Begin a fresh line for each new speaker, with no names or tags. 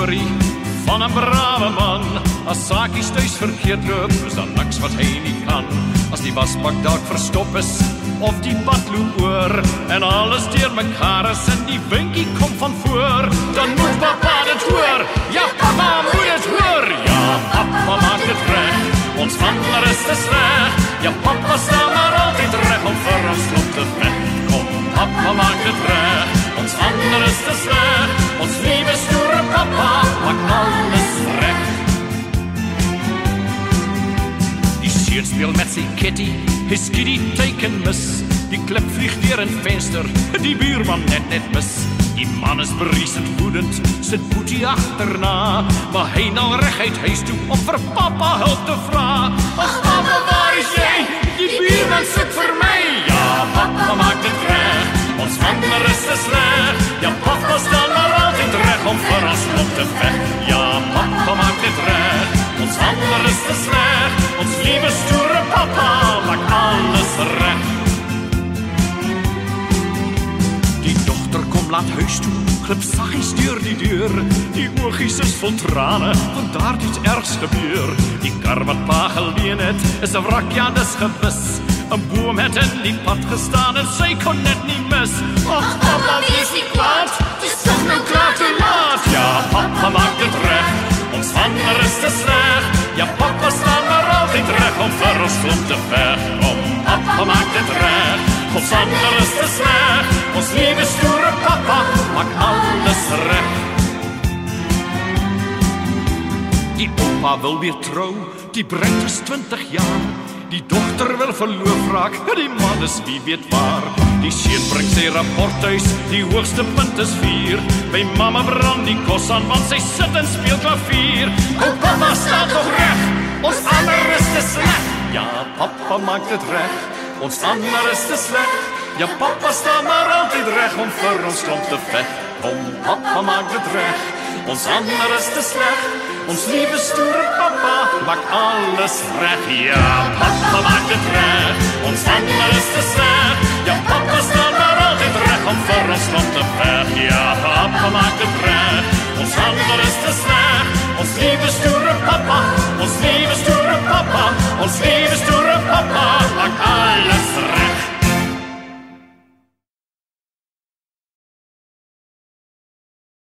van 'n brawe man. As saakies tuis verkeerd loop, is daar niks wat hy nie kan. As die wasbak dalk verstop is of die pad loop oor en alles deur mekaar is en die winkie kom van voor, dan moet papa dit hoor. Ja, papa moet dit hoor. Ja, papa maak dit reg. Ons wandelaar is te sleg. Ja, papa staan seun speel met sy kitty. Hy skiet die teken mis. Die klip vlieg deur 'n venster. Die buurman net net mis. Die man is beriesend woedend, sit boetie agterna, maar hy nou reguit huis toe om vir pappa hulp te vra. Ag pappa, waar is jy? Die buurman sit vir my. Ja, pappa maak dit reg. Ons ander is te sleg. Ja, pappa staan maar altyd reg om vir ons op te veg. huis toe, klep zachtjes door die deur. Die oogjes is vol tranen, want daar iets ergs gebeur. Die kar wat pa geleen het, is een wrak, ja, dis gewis. Een boom met een die pad gestaan en zij kon net niet mis. Ach, papa, is niet kwaad, het is toch nou klaar te laat. Ja, papa maakt het recht, ons vader is te slecht. Ja, papa staat maar altijd recht om voor ons groen te vechten. Papa maakt het recht, ons vader is te slecht. Ons lieve stoer maak alles reg. Die oupa wil weer trou, die bruid is 20 jaar. Die dogter wil verloof raak, die man is wie weet waar. Die seun bring sy rapport huis, die hoogste punt is 4. By mamma brand die kos aan want sy sit en speel klavier. O pappa staan tog reg, ons ander is te sleg. Ja, pappa maak dit reg. Ons ander is te sleg. Ja, papa staat maar altijd recht om voor ons komt te vecht. Om papa maakt het recht, ons ander is te slecht. Ons lieve stoere papa maakt alles recht. Ja, papa maakt het recht, ons ander is te slecht. Ja, papa staat maar altijd recht om voor ons stond te vechten. Ja, papa maakt het recht, ons ander is te slecht.